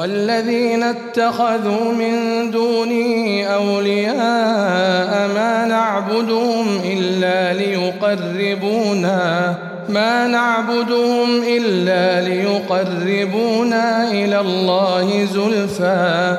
والذين اتخذوا من دونه أولياء ما نعبدهم إلا ليقربونا ما نعبدهم إلا ليقربونا إلى الله زلفى.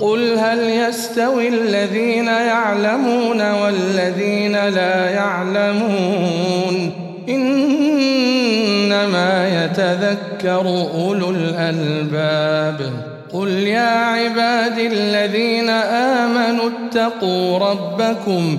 قل هل يستوي الذين يعلمون والذين لا يعلمون انما يتذكر اولو الالباب قل يا عبادي الذين امنوا اتقوا ربكم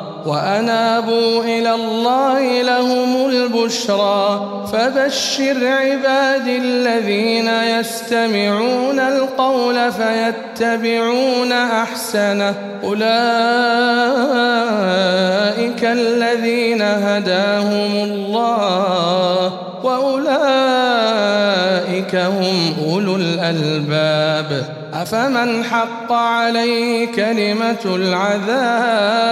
وأنابوا إلى الله لهم البشرى. فبشر عباد الذين يستمعون القول فيتبعون أحسنه. أولئك الذين هداهم الله وأولئك هم أولو الألباب. أفمن حق عليه كلمة العذاب؟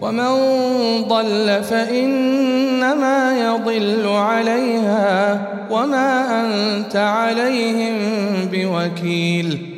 ومن ضل فإنما يضل عليها وما أنت عليهم بوكيل.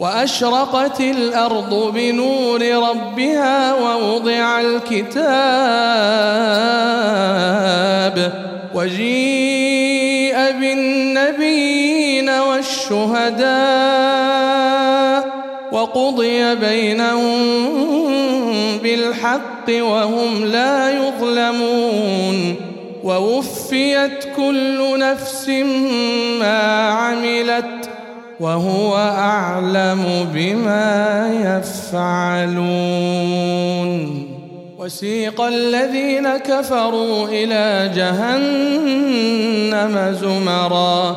وأشرقت الأرض بنور ربها ووضع الكتاب وجيء بالنبيين والشهداء وقضي بينهم بالحق وهم لا يظلمون ووفيت كل نفس ما عملت وهو أعلم بما يفعلون. وسيق الذين كفروا إلى جهنم زمرا.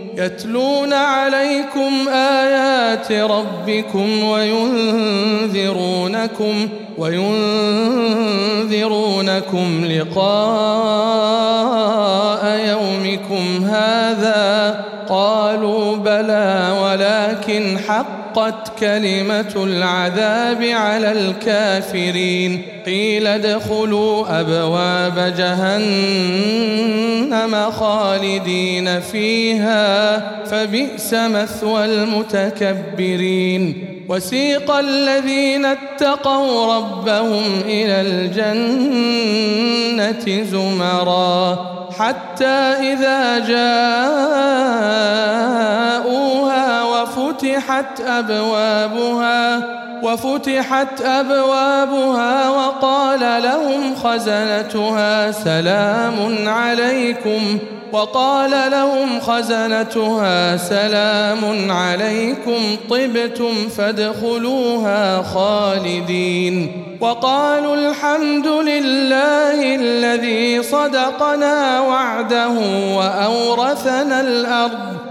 يتلون عليكم آيات ربكم وينذرونكم وينذرونكم لقاء يومكم هذا قالوا بلى ولكن حقت كلمة العذاب على الكافرين. قيل ادخلوا أبواب جهنم خالدين فيها فبئس مثوى المتكبرين. وسيق الذين اتقوا ربهم إلى الجنة زمرًا حتى إذا جاءوها وفتحت أبوابها وفتحت أبوابها وقال لهم خزنتها سلام عليكم وقال لهم خزنتها سلام عليكم طبتم فادخلوها خالدين. وقالوا الحمد لله الذي صدقنا وعده وأورثنا الأرض.